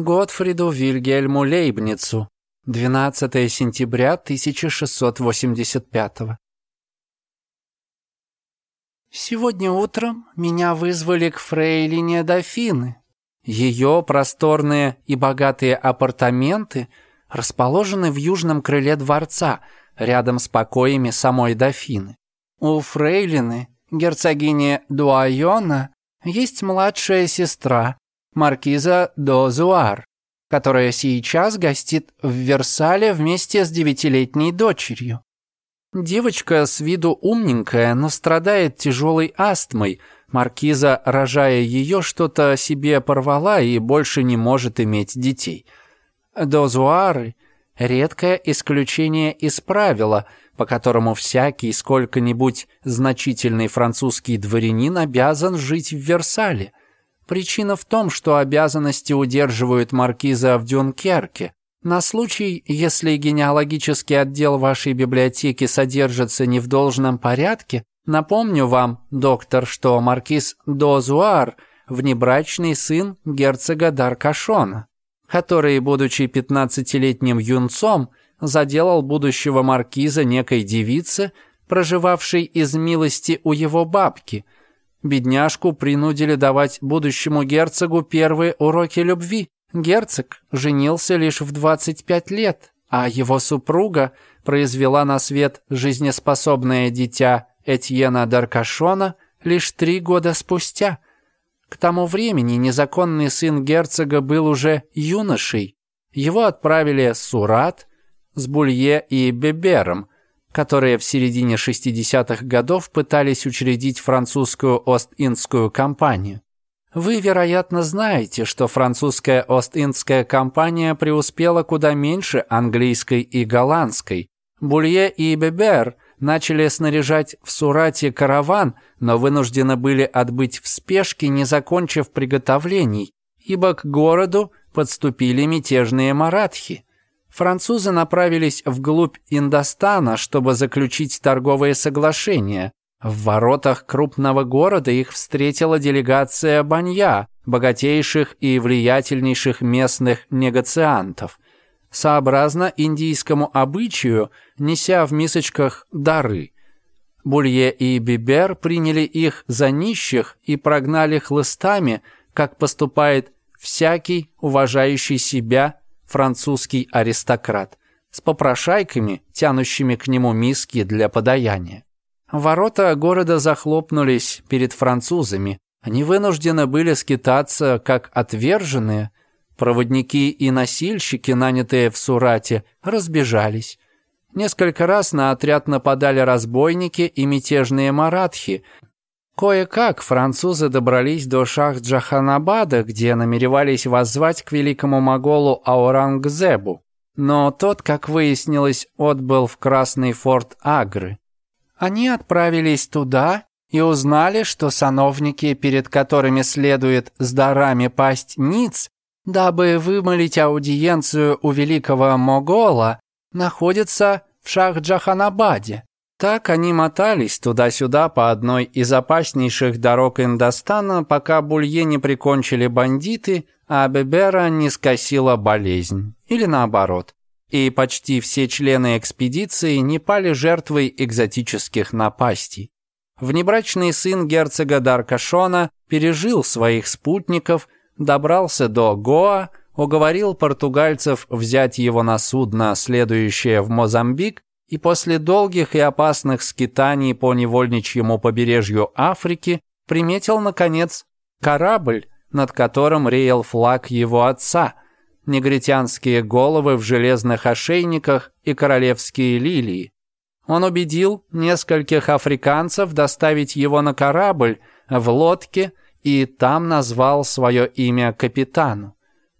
Готфриду Вильгельму Лейбницу, 12 сентября 1685 Сегодня утром меня вызвали к фрейлине Дофины. Ее просторные и богатые апартаменты расположены в южном крыле дворца, рядом с покоями самой Дофины. У фрейлины, герцогини Дуайона, есть младшая сестра, маркиза Дозуар, которая сейчас гостит в Версале вместе с девятилетней дочерью. Девочка с виду умненькая, но страдает тяжелой астмой. Маркиза, рожая ее, что-то себе порвала и больше не может иметь детей. Дозуары – редкое исключение из правила, по которому всякий сколько-нибудь значительный французский дворянин обязан жить в Версале. Причина в том, что обязанности удерживают маркиза в Дюнкерке. На случай, если генеалогический отдел вашей библиотеки содержится не в должном порядке, напомню вам, доктор, что маркиз Дозуар – внебрачный сын герцога Даркашона, который, будучи 15-летним юнцом, заделал будущего маркиза некой девице, проживавшей из милости у его бабки – Бедняжку принудили давать будущему герцогу первые уроки любви. Герцог женился лишь в 25 лет, а его супруга произвела на свет жизнеспособное дитя Этьена Даркашона лишь три года спустя. К тому времени незаконный сын герцога был уже юношей. Его отправили с Сурат, с Булье и Бебером – которые в середине 60-х годов пытались учредить французскую Ост-Индскую компанию. Вы, вероятно, знаете, что французская Ост-Индская компания преуспела куда меньше английской и голландской. Булье и Бебер начали снаряжать в Сурате караван, но вынуждены были отбыть в спешке, не закончив приготовлений, ибо к городу подступили мятежные маратхи французы направились вглубь Индостана, чтобы заключить торговые соглашения. В воротах крупного города их встретила делегация Банья, богатейших и влиятельнейших местных негациантов. Сообразно индийскому обычаю, неся в мисочках дары. Булье и Бибер приняли их за нищих и прогнали хлыстами, как поступает всякий, уважающий себя французский аристократ, с попрошайками, тянущими к нему миски для подаяния. Ворота города захлопнулись перед французами. Они вынуждены были скитаться, как отверженные. Проводники и носильщики, нанятые в Сурате, разбежались. Несколько раз на отряд нападали разбойники и мятежные маратхи, Кое-как французы добрались до шах Джаханабада, где намеревались воззвать к великому моголу Аурангзебу. Но тот, как выяснилось, отбыл в Красный форт Агры. Они отправились туда и узнали, что сановники, перед которыми следует с дарами пасть ниц, дабы вымолить аудиенцию у великого могола, находятся в Шах-Джаханабаде. Так они мотались туда-сюда по одной из опаснейших дорог Индостана, пока Булье не прикончили бандиты, а Бебера не скосила болезнь. Или наоборот. И почти все члены экспедиции не пали жертвой экзотических напастей. Внебрачный сын герцога Даркашона пережил своих спутников, добрался до Гоа, уговорил португальцев взять его на судно, следующее в Мозамбик, и после долгих и опасных скитаний по невольничьему побережью Африки приметил, наконец, корабль, над которым реял флаг его отца, негритянские головы в железных ошейниках и королевские лилии. Он убедил нескольких африканцев доставить его на корабль в лодке и там назвал свое имя капитану.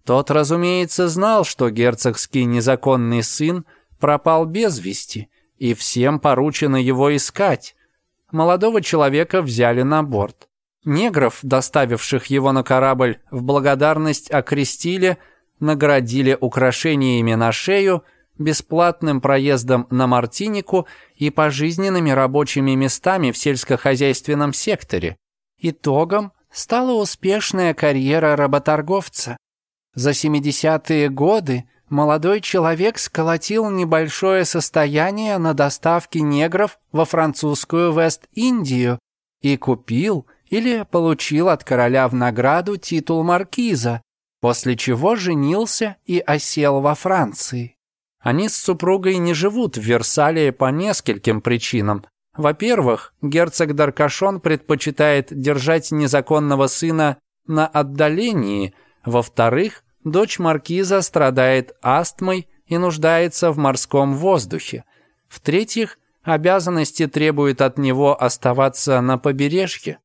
Тот, разумеется, знал, что герцогский незаконный сын – пропал без вести, и всем поручено его искать. Молодого человека взяли на борт. Негров, доставивших его на корабль, в благодарность окрестили, наградили украшениями на шею, бесплатным проездом на Мартинику и пожизненными рабочими местами в сельскохозяйственном секторе. Итогом стала успешная карьера работорговца. За 70-е годы – молодой человек сколотил небольшое состояние на доставке негров во французскую Вест-Индию и купил или получил от короля в награду титул маркиза, после чего женился и осел во Франции. Они с супругой не живут в Версале по нескольким причинам. Во-первых, герцог Даркашон предпочитает держать незаконного сына на отдалении. Во-вторых, дочь маркиза страдает астмой и нуждается в морском воздухе. В-третьих, обязанности требуют от него оставаться на побережье.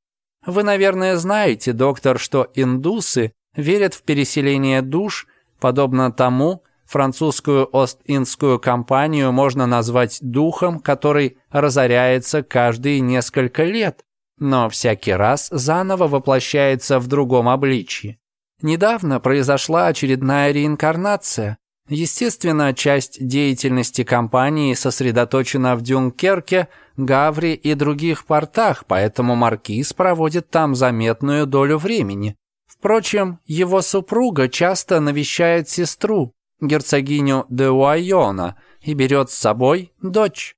Вы, наверное, знаете, доктор, что индусы верят в переселение душ, подобно тому, французскую Ост-Индскую компанию можно назвать духом, который разоряется каждые несколько лет, но всякий раз заново воплощается в другом обличье. Недавно произошла очередная реинкарнация. Естественно, часть деятельности компании сосредоточена в Дюнкерке, Гаври и других портах, поэтому маркиз проводит там заметную долю времени. Впрочем, его супруга часто навещает сестру, герцогиню де Уайона, и берет с собой дочь.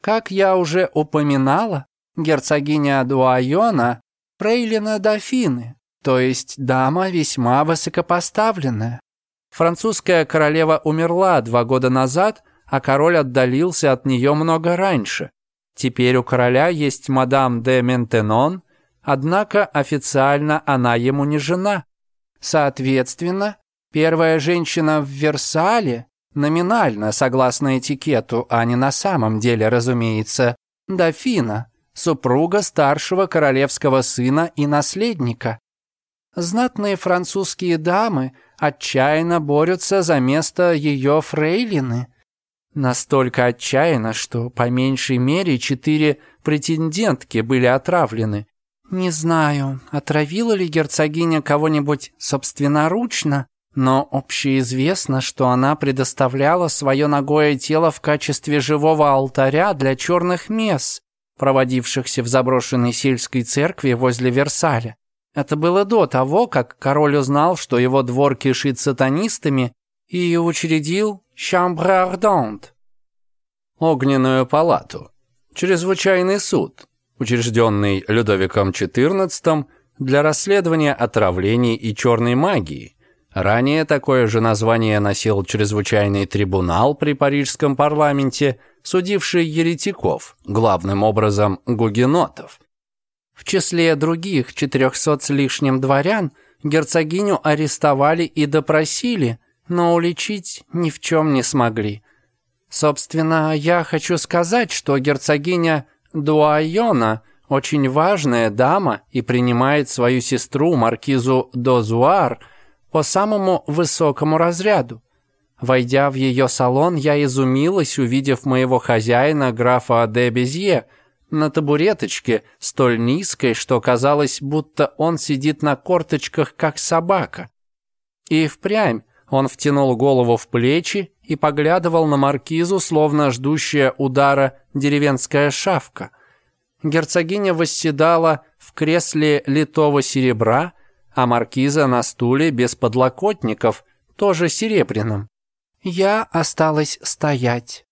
Как я уже упоминала, герцогиня де Уайона – фрейлина дофины, то есть дама весьма высокопоставленная. Французская королева умерла два года назад, а король отдалился от нее много раньше. Теперь у короля есть мадам де Ментенон, однако официально она ему не жена. Соответственно, первая женщина в Версале, номинально, согласно этикету, а не на самом деле, разумеется, дофина, супруга старшего королевского сына и наследника. Знатные французские дамы отчаянно борются за место ее фрейлины. Настолько отчаянно, что по меньшей мере четыре претендентки были отравлены. Не знаю, отравила ли герцогиня кого-нибудь собственноручно, но общеизвестно, что она предоставляла свое ногое тело в качестве живого алтаря для черных мес, проводившихся в заброшенной сельской церкви возле Версаля. Это было до того, как король узнал, что его двор кишит сатанистами, и учредил «Chambre Ardente» — огненную палату, чрезвычайный суд, учрежденный Людовиком XIV для расследования отравлений и черной магии. Ранее такое же название носил чрезвычайный трибунал при парижском парламенте, судивший еретиков, главным образом гугенотов — в числе других 400 с лишним дворян герцогиню арестовали и допросили, но уличить ни в чем не смогли. Собственно, я хочу сказать, что герцогиня Дуайона очень важная дама и принимает свою сестру, маркизу Дозуар, по самому высокому разряду. Войдя в ее салон, я изумилась, увидев моего хозяина, графа де Безье – на табуреточке, столь низкой, что казалось, будто он сидит на корточках, как собака. И впрямь он втянул голову в плечи и поглядывал на маркизу, словно ждущая удара деревенская шавка. Герцогиня восседала в кресле литого серебра, а маркиза на стуле без подлокотников, тоже серебряным. «Я осталась стоять»,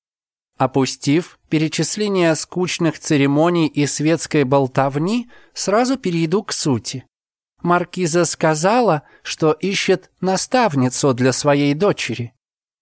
Опустив перечисление скучных церемоний и светской болтовни, сразу перейду к сути. Маркиза сказала, что ищет наставницу для своей дочери.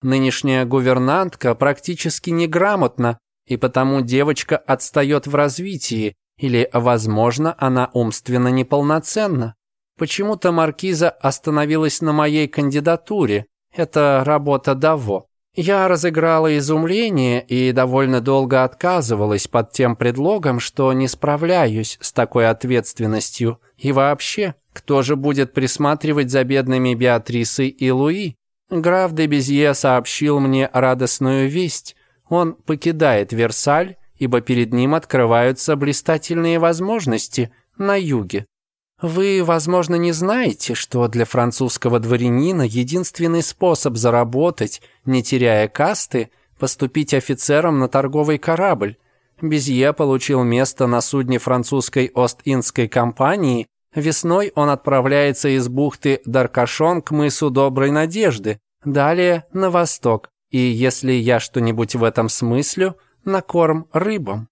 Нынешняя гувернантка практически неграмотна, и потому девочка отстает в развитии, или, возможно, она умственно неполноценна. Почему-то маркиза остановилась на моей кандидатуре. Это работа Даво. Я разыграла изумление и довольно долго отказывалась под тем предлогом, что не справляюсь с такой ответственностью. И вообще, кто же будет присматривать за бедными Беатрисой и Луи? Граф де Безье сообщил мне радостную весть. Он покидает Версаль, ибо перед ним открываются блистательные возможности на юге. Вы, возможно, не знаете, что для французского дворянина единственный способ заработать, не теряя касты, поступить офицером на торговый корабль. Безье получил место на судне французской Ост-Индской компании. Весной он отправляется из бухты Даркашон к мысу Доброй Надежды, далее на восток. И если я что-нибудь в этом смыслю, на корм рыбам.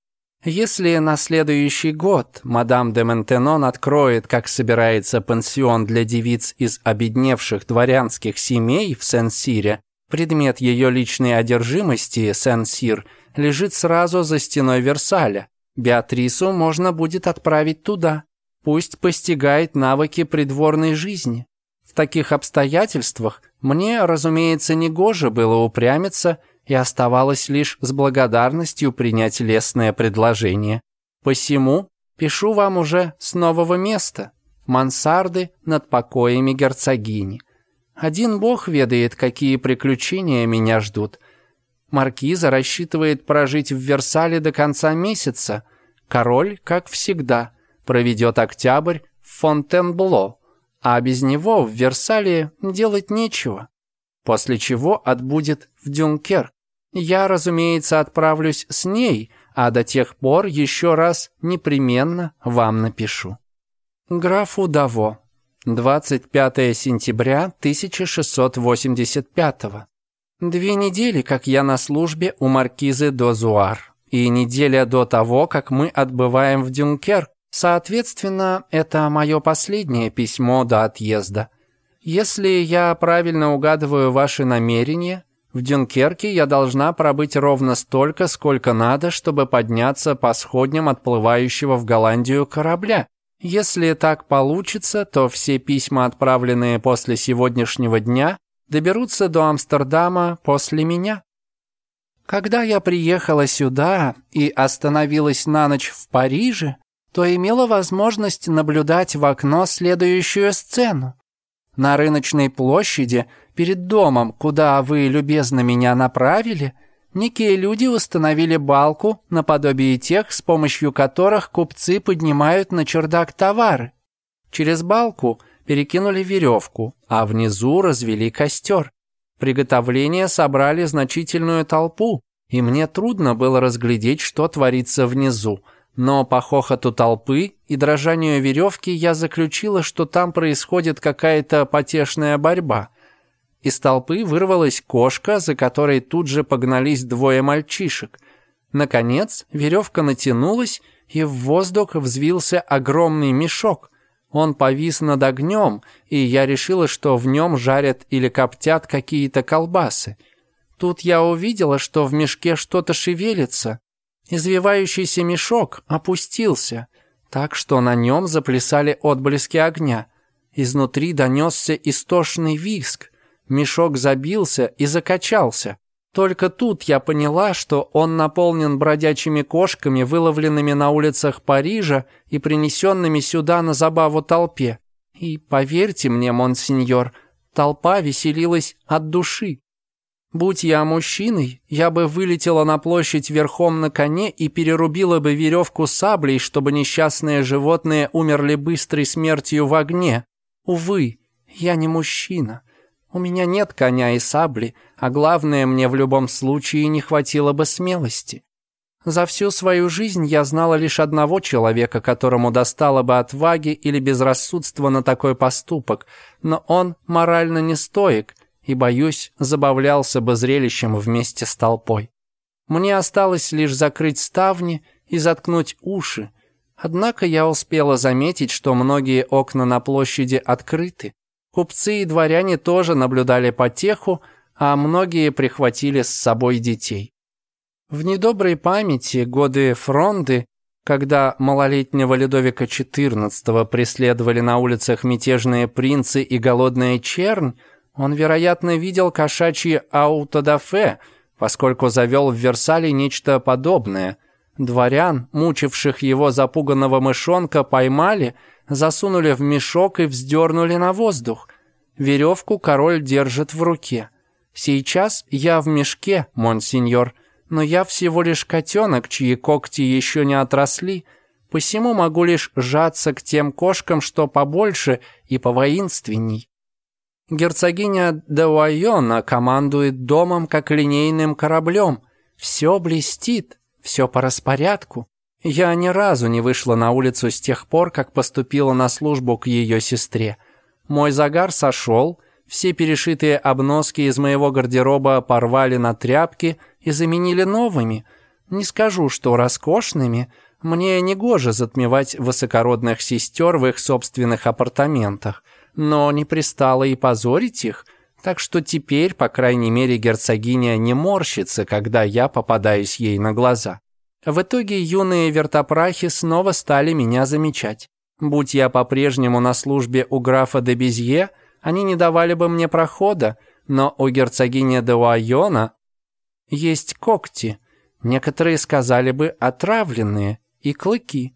Если на следующий год мадам де Ментенон откроет, как собирается пансион для девиц из обедневших дворянских семей в Сен-Сире, предмет ее личной одержимости, Сен-Сир, лежит сразу за стеной Версаля. Беатрису можно будет отправить туда. Пусть постигает навыки придворной жизни. В таких обстоятельствах мне, разумеется, негоже было упрямиться – и оставалось лишь с благодарностью принять лестное предложение. Посему пишу вам уже с нового места, мансарды над покоями герцогини. Один бог ведает, какие приключения меня ждут. Маркиза рассчитывает прожить в Версале до конца месяца. Король, как всегда, проведет октябрь в Фонтенбло, а без него в Версале делать нечего. После чего отбудет в Дюнкерк. Я, разумеется, отправлюсь с ней, а до тех пор еще раз непременно вам напишу. Графу Даво. 25 сентября 1685 Две недели, как я на службе у маркизы Дозуар, и неделя до того, как мы отбываем в Дюнкерк. Соответственно, это мое последнее письмо до отъезда. Если я правильно угадываю ваши намерения, в Дюнкерке я должна пробыть ровно столько, сколько надо, чтобы подняться по сходням отплывающего в Голландию корабля. Если так получится, то все письма, отправленные после сегодняшнего дня, доберутся до Амстердама после меня. Когда я приехала сюда и остановилась на ночь в Париже, то имела возможность наблюдать в окно следующую сцену. На рыночной площади, перед домом, куда вы любезно меня направили, некие люди установили балку, наподобие тех, с помощью которых купцы поднимают на чердак товары. Через балку перекинули веревку, а внизу развели костер. Приготовления собрали значительную толпу, и мне трудно было разглядеть, что творится внизу – но по хохоту толпы и дрожанию веревки я заключила, что там происходит какая-то потешная борьба. Из толпы вырвалась кошка, за которой тут же погнались двое мальчишек. Наконец веревка натянулась, и в воздух взвился огромный мешок. Он повис над огнем, и я решила, что в нем жарят или коптят какие-то колбасы. Тут я увидела, что в мешке что-то шевелится, Извивающийся мешок опустился, так что на нем заплясали отблески огня. Изнутри донесся истошный виск. Мешок забился и закачался. Только тут я поняла, что он наполнен бродячими кошками, выловленными на улицах Парижа и принесенными сюда на забаву толпе. И поверьте мне, монсеньор, толпа веселилась от души. Будь я мужчиной, я бы вылетела на площадь верхом на коне и перерубила бы веревку саблей, чтобы несчастные животные умерли быстрой смертью в огне. Увы, я не мужчина. У меня нет коня и сабли, а главное, мне в любом случае не хватило бы смелости. За всю свою жизнь я знала лишь одного человека, которому достало бы отваги или безрассудства на такой поступок, но он морально не стоек – и, боюсь, забавлялся бы зрелищем вместе с толпой. Мне осталось лишь закрыть ставни и заткнуть уши, однако я успела заметить, что многие окна на площади открыты. Купцы и дворяне тоже наблюдали потеху, а многие прихватили с собой детей. В недоброй памяти годы фронды, когда малолетнего Людовика XIV преследовали на улицах мятежные принцы и голодная чернь, он, вероятно, видел кошачьи аутодафе, поскольку завел в Версале нечто подобное. Дворян, мучивших его запуганного мышонка, поймали, засунули в мешок и вздернули на воздух. Веревку король держит в руке. «Сейчас я в мешке, монсеньор, но я всего лишь котенок, чьи когти еще не отросли, посему могу лишь сжаться к тем кошкам, что побольше и повоинственней». Герцогиня де командует домом, как линейным кораблем. Все блестит, все по распорядку. Я ни разу не вышла на улицу с тех пор, как поступила на службу к ее сестре. Мой загар сошел, все перешитые обноски из моего гардероба порвали на тряпки и заменили новыми. Не скажу, что роскошными – мне не гоже затмевать высокородных сестер в их собственных апартаментах, но не пристало и позорить их, так что теперь, по крайней мере, герцогиня не морщится, когда я попадаюсь ей на глаза. В итоге юные вертопрахи снова стали меня замечать. Будь я по-прежнему на службе у графа де Безье, они не давали бы мне прохода, но у герцогини де Уайона есть когти. Некоторые сказали бы отравленные, и клыки.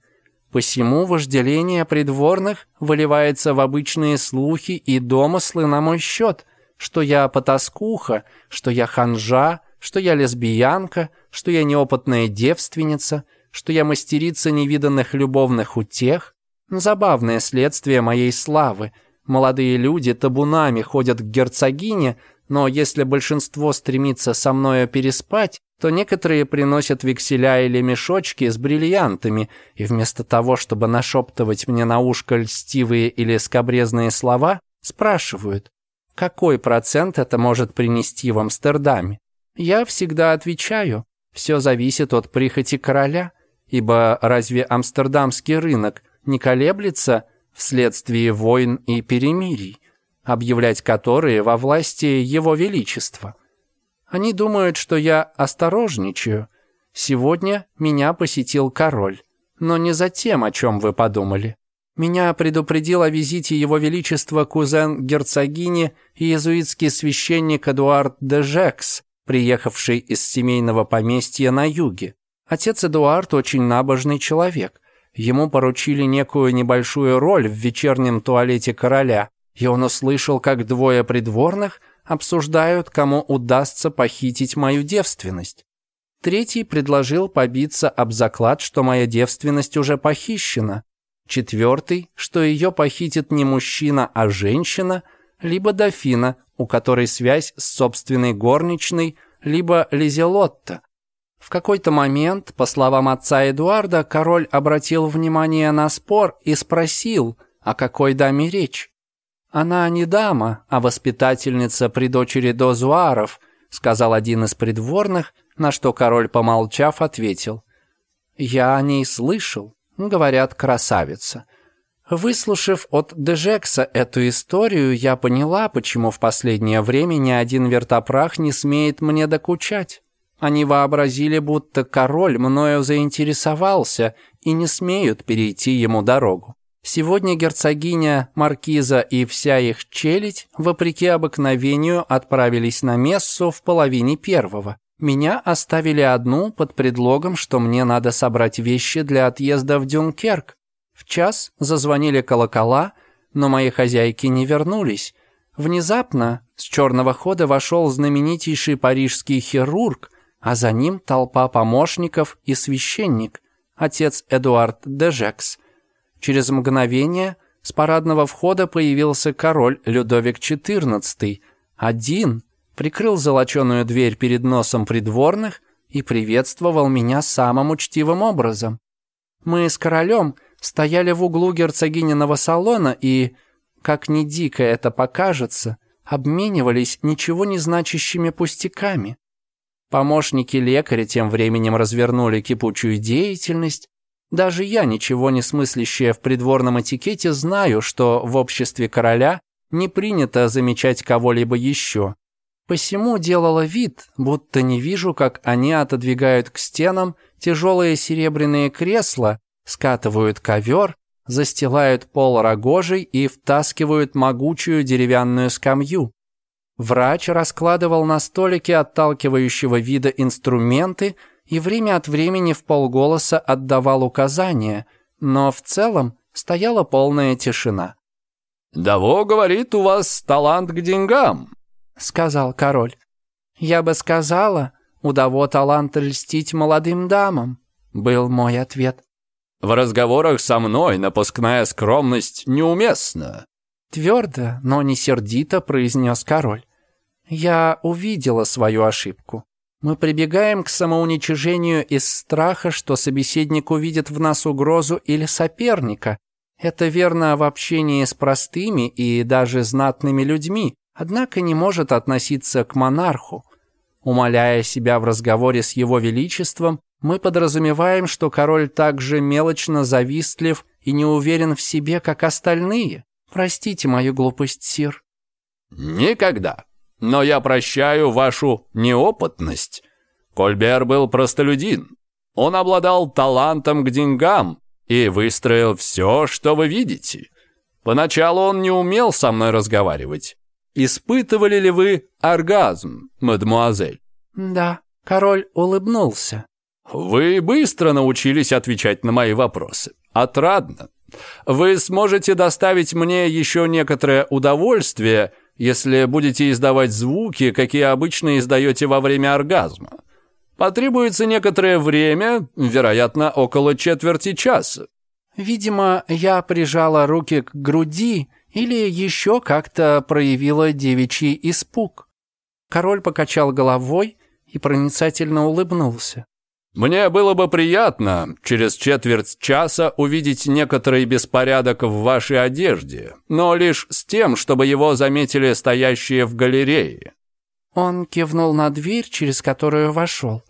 Посему вожделение придворных выливается в обычные слухи и домыслы на мой счет, что я потаскуха, что я ханжа, что я лесбиянка, что я неопытная девственница, что я мастерица невиданных любовных утех. Забавное следствие моей славы. Молодые люди табунами ходят к герцогине, но если большинство стремится со мною переспать, то некоторые приносят векселя или мешочки с бриллиантами, и вместо того, чтобы нашептывать мне на ушко льстивые или скобрезные слова, спрашивают, какой процент это может принести в Амстердаме. Я всегда отвечаю, все зависит от прихоти короля, ибо разве амстердамский рынок не колеблется вследствие войн и перемирий? объявлять которые во власти Его Величества. Они думают, что я осторожничаю. Сегодня меня посетил король, но не за тем, о чем вы подумали. Меня предупредил о визите Его Величества кузен герцогини и иезуитский священник Эдуард де Жекс, приехавший из семейного поместья на юге. Отец Эдуард очень набожный человек. Ему поручили некую небольшую роль в вечернем туалете короля, и он услышал, как двое придворных обсуждают, кому удастся похитить мою девственность. Третий предложил побиться об заклад, что моя девственность уже похищена. Четвертый, что ее похитит не мужчина, а женщина, либо дофина, у которой связь с собственной горничной, либо Лизелотта. В какой-то момент, по словам отца Эдуарда, король обратил внимание на спор и спросил, о какой даме речь. «Она не дама, а воспитательница при дочери Дозуаров», сказал один из придворных, на что король, помолчав, ответил. «Я о ней слышал, говорят, красавица». Выслушав от Дежекса эту историю, я поняла, почему в последнее время ни один вертопрах не смеет мне докучать. Они вообразили, будто король мною заинтересовался и не смеют перейти ему дорогу. Сегодня герцогиня, маркиза и вся их челядь, вопреки обыкновению, отправились на мессу в половине первого. Меня оставили одну под предлогом, что мне надо собрать вещи для отъезда в Дюнкерк. В час зазвонили колокола, но мои хозяйки не вернулись. Внезапно с черного хода вошел знаменитейший парижский хирург, а за ним толпа помощников и священник, отец Эдуард Дежекс – Через мгновение с парадного входа появился король Людовик XIV. Один прикрыл золоченую дверь перед носом придворных и приветствовал меня самым учтивым образом. Мы с королем стояли в углу герцогининого салона и, как ни дико это покажется, обменивались ничего не значащими пустяками. Помощники лекаря тем временем развернули кипучую деятельность, даже я, ничего не смыслящая в придворном этикете, знаю, что в обществе короля не принято замечать кого-либо еще. Посему делала вид, будто не вижу, как они отодвигают к стенам тяжелые серебряные кресла, скатывают ковер, застилают пол рогожей и втаскивают могучую деревянную скамью. Врач раскладывал на столике отталкивающего вида инструменты, и время от времени в полголоса отдавал указания, но в целом стояла полная тишина. «Даво, говорит, у вас талант к деньгам», — сказал король. «Я бы сказала, у Даво талант льстить молодым дамам», — был мой ответ. «В разговорах со мной напускная скромность неуместна», — твердо, но не сердито произнес король. «Я увидела свою ошибку». Мы прибегаем к самоуничижению из страха, что собеседник увидит в нас угрозу или соперника. Это верно в общении с простыми и даже знатными людьми, однако не может относиться к монарху. Умоляя себя в разговоре с его величеством, мы подразумеваем, что король также мелочно завистлив и не уверен в себе, как остальные. Простите мою глупость, сир. Никогда но я прощаю вашу неопытность. Кольбер был простолюдин. Он обладал талантом к деньгам и выстроил все, что вы видите. Поначалу он не умел со мной разговаривать. Испытывали ли вы оргазм, мадмуазель? Да, король улыбнулся. Вы быстро научились отвечать на мои вопросы. Отрадно. Вы сможете доставить мне еще некоторое удовольствие, если будете издавать звуки, какие обычно издаете во время оргазма. Потребуется некоторое время, вероятно, около четверти часа. Видимо, я прижала руки к груди или еще как-то проявила девичий испуг. Король покачал головой и проницательно улыбнулся. Мне было бы приятно через четверть часа увидеть некоторый беспорядок в вашей одежде, но лишь с тем, чтобы его заметили стоящие в галерее». Он кивнул на дверь, через которую вошел.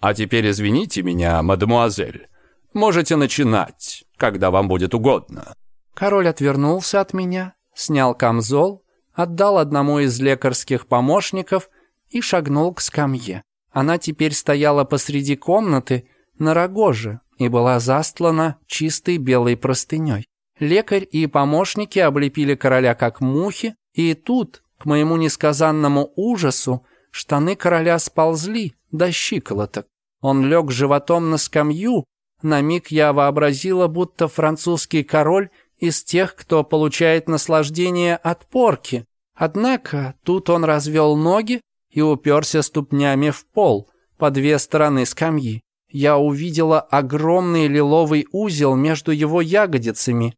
«А теперь извините меня, мадемуазель. Можете начинать, когда вам будет угодно». Король отвернулся от меня, снял камзол, отдал одному из лекарских помощников и шагнул к скамье. Она теперь стояла посреди комнаты на рогоже и была застлана чистой белой простыней. Лекарь и помощники облепили короля как мухи, и тут, к моему несказанному ужасу, штаны короля сползли до щиколоток. Он лег животом на скамью. На миг я вообразила, будто французский король из тех, кто получает наслаждение от порки. Однако тут он развел ноги, и уперся ступнями в пол по две стороны скамьи. Я увидела огромный лиловый узел между его ягодицами.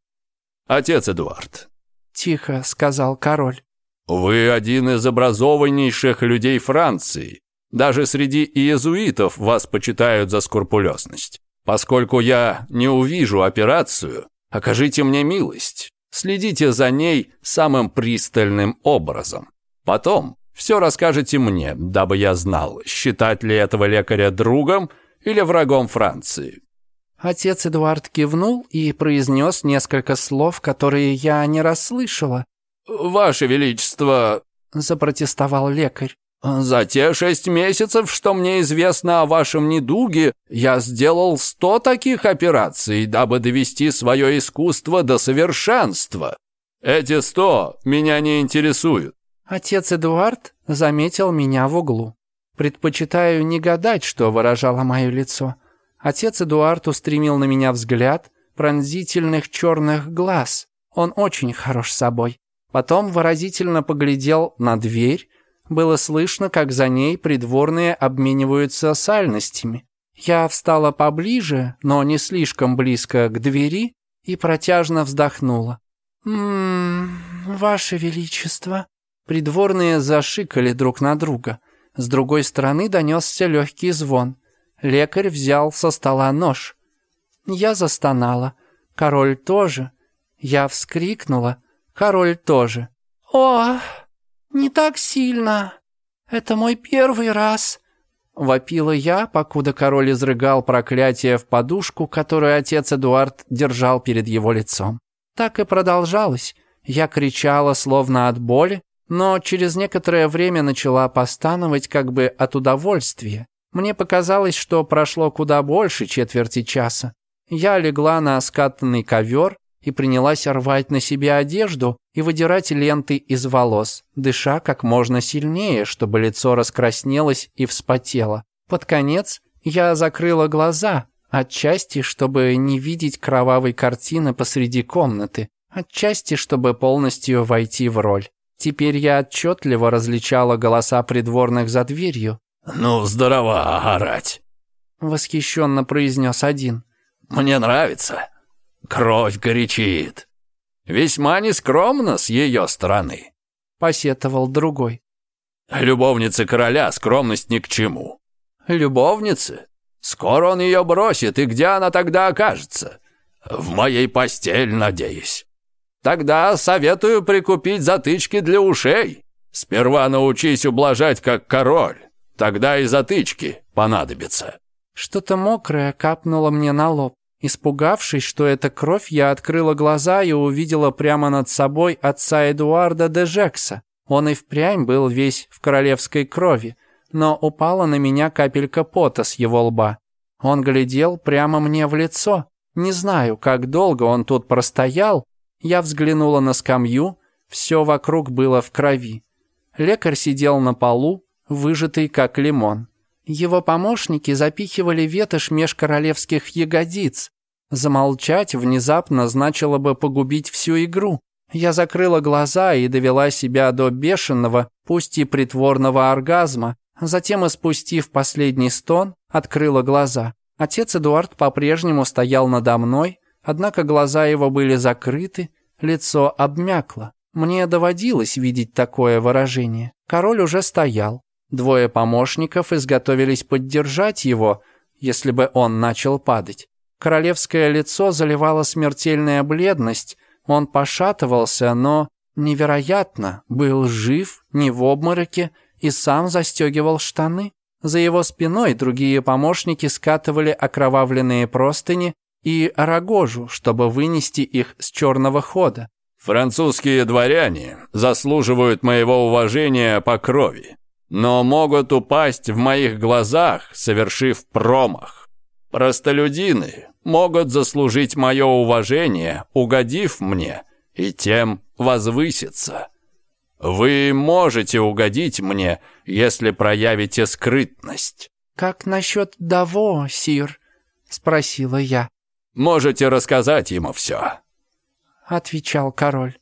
«Отец Эдуард», — тихо сказал король, — «вы один из образованнейших людей Франции. Даже среди иезуитов вас почитают за скрупулезность. Поскольку я не увижу операцию, окажите мне милость. Следите за ней самым пристальным образом. Потом, все расскажете мне, дабы я знал, считать ли этого лекаря другом или врагом Франции». Отец Эдуард кивнул и произнес несколько слов, которые я не расслышала. «Ваше Величество», — запротестовал лекарь, «за те шесть месяцев, что мне известно о вашем недуге, я сделал сто таких операций, дабы довести свое искусство до совершенства. Эти сто меня не интересуют. Отец Эдуард заметил меня в углу. Предпочитаю не гадать, что выражало мое лицо. Отец Эдуард устремил на меня взгляд пронзительных черных глаз. Он очень хорош собой. Потом выразительно поглядел на дверь. Было слышно, как за ней придворные обмениваются сальностями. Я встала поближе, но не слишком близко к двери и протяжно вздохнула. «Ммм, Ваше Величество», Придворные зашикали друг на друга. С другой стороны донесся легкий звон. Лекарь взял со стола нож. Я застонала. Король тоже. Я вскрикнула. Король тоже. «О, не так сильно. Это мой первый раз». Вопила я, покуда король изрыгал проклятие в подушку, которую отец Эдуард держал перед его лицом. Так и продолжалось. Я кричала, словно от боли, но через некоторое время начала постановать как бы от удовольствия. Мне показалось, что прошло куда больше четверти часа. Я легла на скатанный ковер и принялась рвать на себе одежду и выдирать ленты из волос, дыша как можно сильнее, чтобы лицо раскраснелось и вспотело. Под конец я закрыла глаза, отчасти, чтобы не видеть кровавой картины посреди комнаты, отчасти, чтобы полностью войти в роль. Теперь я отчетливо различала голоса придворных за дверью. «Ну, здорово орать!» Восхищенно произнес один. «Мне нравится. Кровь горячит. Весьма нескромно с ее стороны», посетовал другой. «Любовнице короля скромность ни к чему». «Любовнице? Скоро он ее бросит, и где она тогда окажется?» «В моей постель, надеюсь». Тогда советую прикупить затычки для ушей. Сперва научись ублажать, как король. Тогда и затычки понадобятся». Что-то мокрое капнуло мне на лоб. Испугавшись, что это кровь, я открыла глаза и увидела прямо над собой отца Эдуарда де Жекса. Он и впрямь был весь в королевской крови, но упала на меня капелька пота с его лба. Он глядел прямо мне в лицо. Не знаю, как долго он тут простоял, я взглянула на скамью, все вокруг было в крови. Лекарь сидел на полу, выжатый как лимон. Его помощники запихивали ветошь меж королевских ягодиц. Замолчать внезапно значило бы погубить всю игру. Я закрыла глаза и довела себя до бешеного, пусть и притворного оргазма. Затем, испустив последний стон, открыла глаза. Отец Эдуард по-прежнему стоял надо мной, Однако глаза его были закрыты, лицо обмякло. Мне доводилось видеть такое выражение. Король уже стоял. Двое помощников изготовились поддержать его, если бы он начал падать. Королевское лицо заливало смертельная бледность. Он пошатывался, но, невероятно, был жив, не в обмороке и сам застегивал штаны. За его спиной другие помощники скатывали окровавленные простыни, и Арагожу, чтобы вынести их с черного хода. Французские дворяне заслуживают моего уважения по крови, но могут упасть в моих глазах, совершив промах. Простолюдины могут заслужить мое уважение, угодив мне, и тем возвыситься. Вы можете угодить мне, если проявите скрытность. «Как насчет Даво, сир?» — спросила я. Можете рассказать ему все». Отвечал король.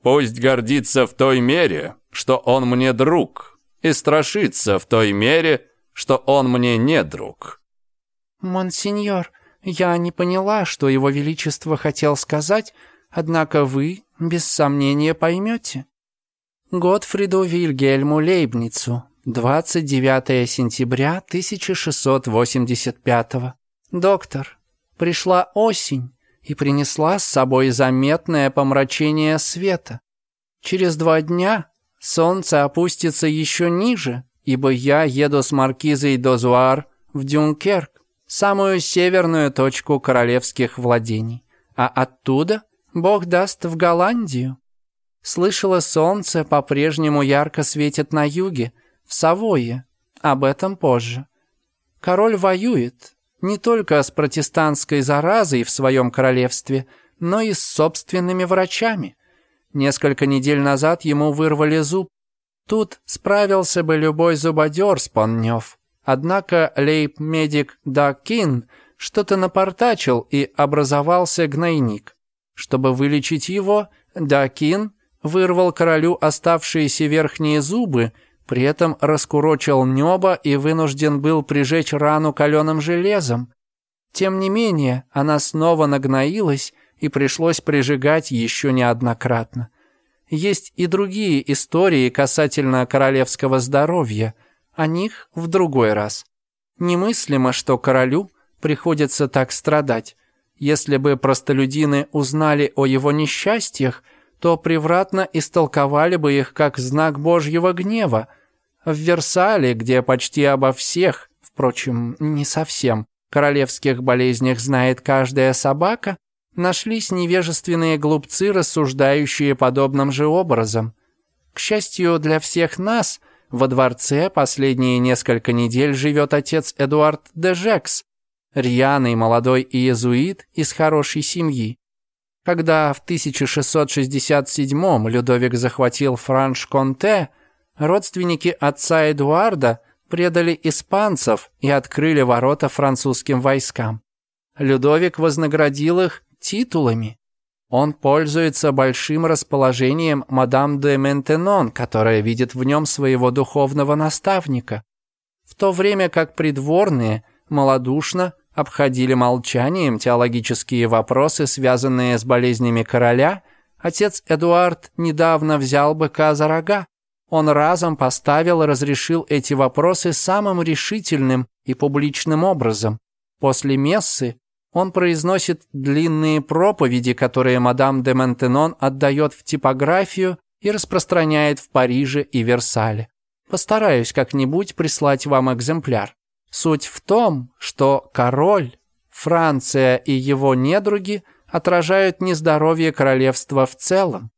«Пусть гордится в той мере, что он мне друг, и страшится в той мере, что он мне не друг». «Монсеньор, я не поняла, что его величество хотел сказать, однако вы, без сомнения, поймете». Готфриду Вильгельму Лейбницу, 29 сентября 1685 Доктор, пришла осень и принесла с собой заметное помрачение света. Через два дня солнце опустится еще ниже, ибо я еду с маркизой Дозуар в Дюнкерк, самую северную точку королевских владений, а оттуда Бог даст в Голландию. Слышала, солнце по-прежнему ярко светит на юге, в Савойе, об этом позже. Король воюет, не только с протестантской заразой в своем королевстве, но и с собственными врачами. Несколько недель назад ему вырвали зуб. Тут справился бы любой зубодер с Однако лейб-медик Дакин что-то напортачил и образовался гнойник. Чтобы вылечить его, Дакин вырвал королю оставшиеся верхние зубы при этом раскурочил небо и вынужден был прижечь рану каленым железом. Тем не менее, она снова нагноилась и пришлось прижигать еще неоднократно. Есть и другие истории касательно королевского здоровья. О них в другой раз. Немыслимо, что королю приходится так страдать. Если бы простолюдины узнали о его несчастьях, то превратно истолковали бы их как знак Божьего гнева – в Версале, где почти обо всех, впрочем, не совсем, королевских болезнях знает каждая собака, нашлись невежественные глупцы, рассуждающие подобным же образом. К счастью для всех нас, во дворце последние несколько недель живет отец Эдуард де Жекс, рьяный молодой иезуит из хорошей семьи. Когда в 1667-м Людовик захватил Франш-Конте – родственники отца Эдуарда предали испанцев и открыли ворота французским войскам. Людовик вознаградил их титулами. Он пользуется большим расположением мадам де Ментенон, которая видит в нем своего духовного наставника, в то время как придворные малодушно обходили молчанием теологические вопросы, связанные с болезнями короля, отец Эдуард недавно взял быка за рога. Он разом поставил и разрешил эти вопросы самым решительным и публичным образом. После мессы он произносит длинные проповеди, которые мадам де Ментенон отдает в типографию и распространяет в Париже и Версале. Постараюсь как-нибудь прислать вам экземпляр. Суть в том, что король, Франция и его недруги отражают нездоровье королевства в целом.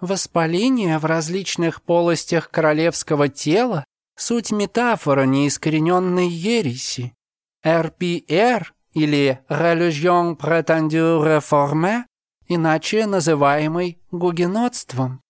Воспаление в различных полостях королевского тела – суть метафора неискорененной ереси. РПР или «Religion prétendue réformée», иначе называемый гугенотством.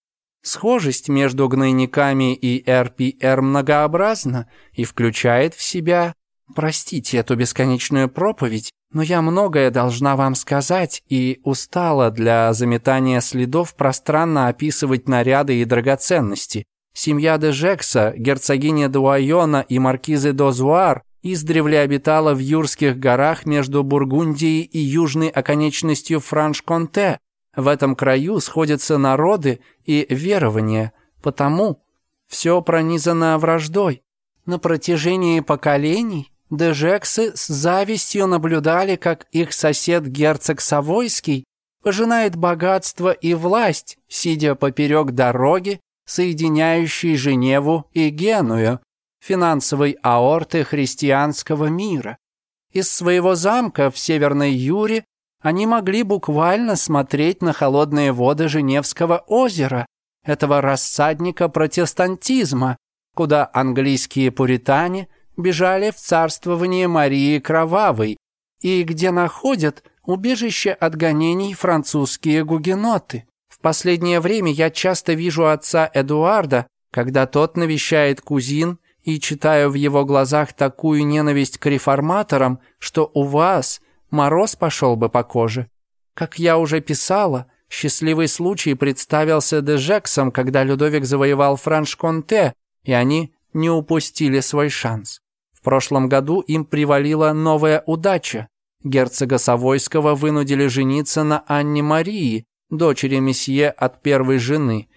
Схожесть между гнойниками и РПР многообразна и включает в себя, простите эту бесконечную проповедь, но я многое должна вам сказать и устала для заметания следов пространно описывать наряды и драгоценности. Семья де Жекса, герцогиня Дуайона и маркизы Дозуар издревле обитала в Юрских горах между Бургундией и южной оконечностью Франш-Конте. В этом краю сходятся народы и верования, потому все пронизано враждой. На протяжении поколений Дежексы с завистью наблюдали, как их сосед герцог Савойский пожинает богатство и власть, сидя поперек дороги, соединяющей Женеву и Геную, финансовой аорты христианского мира. Из своего замка в Северной Юре они могли буквально смотреть на холодные воды Женевского озера, этого рассадника протестантизма, куда английские пуритане – бежали в царствование Марии Кровавой и где находят убежище от гонений французские гугеноты. В последнее время я часто вижу отца Эдуарда, когда тот навещает кузин, и читаю в его глазах такую ненависть к реформаторам, что у вас мороз пошел бы по коже. Как я уже писала, счастливый случай представился Дежексом, когда Людовик завоевал Франш-Конте, и они не упустили свой шанс прошлом году им привалила новая удача. Герцога Савойского вынудили жениться на Анне Марии, дочери месье от первой жены,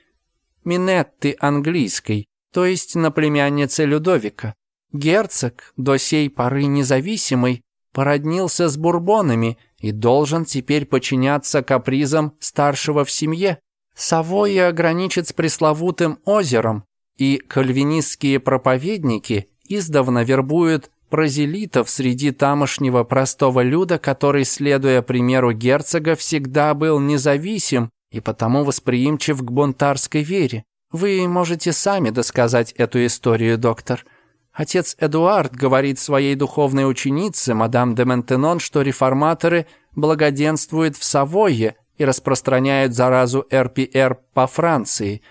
Минетты английской, то есть на племяннице Людовика. Герцог, до сей поры независимый, породнился с бурбонами и должен теперь подчиняться капризам старшего в семье. Савойя граничит с пресловутым озером, и кальвинистские проповедники издавна вербует прозелитов среди тамошнего простого люда, который, следуя примеру герцога, всегда был независим и потому восприимчив к бунтарской вере. Вы можете сами досказать эту историю, доктор. Отец Эдуард говорит своей духовной ученице, мадам де Ментенон, что реформаторы благоденствуют в Савойе и распространяют заразу РПР по Франции.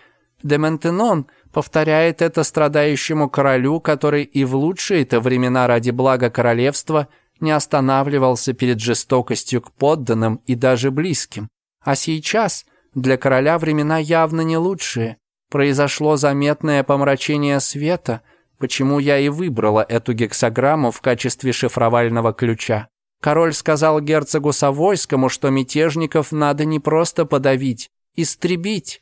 Де Ментенон – повторяет это страдающему королю, который и в лучшие-то времена ради блага королевства не останавливался перед жестокостью к подданным и даже близким. А сейчас для короля времена явно не лучшие. Произошло заметное помрачение света, почему я и выбрала эту гексограмму в качестве шифровального ключа. Король сказал герцогу Савойскому, что мятежников надо не просто подавить, истребить,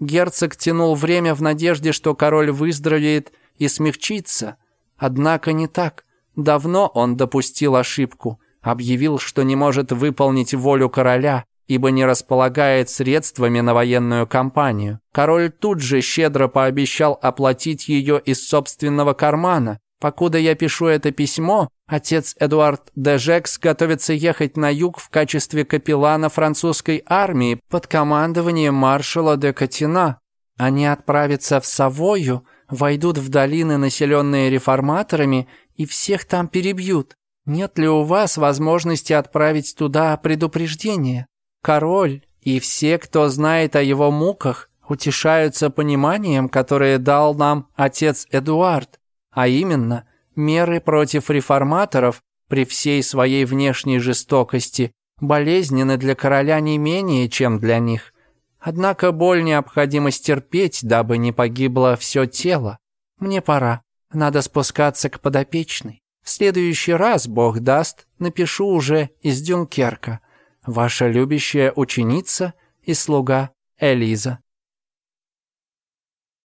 Герцог тянул время в надежде, что король выздоровеет и смягчится. Однако не так. Давно он допустил ошибку, объявил, что не может выполнить волю короля, ибо не располагает средствами на военную кампанию. Король тут же щедро пообещал оплатить ее из собственного кармана, Покуда я пишу это письмо, отец Эдуард Дежекс готовится ехать на юг в качестве капеллана французской армии под командованием маршала де Катина. Они отправятся в Савою, войдут в долины, населенные реформаторами, и всех там перебьют. Нет ли у вас возможности отправить туда предупреждение? Король и все, кто знает о его муках, утешаются пониманием, которое дал нам отец Эдуард а именно меры против реформаторов при всей своей внешней жестокости болезненны для короля не менее, чем для них. Однако боль необходимо стерпеть, дабы не погибло все тело. Мне пора. Надо спускаться к подопечной. В следующий раз, Бог даст, напишу уже из Дюнкерка. Ваша любящая ученица и слуга Элиза.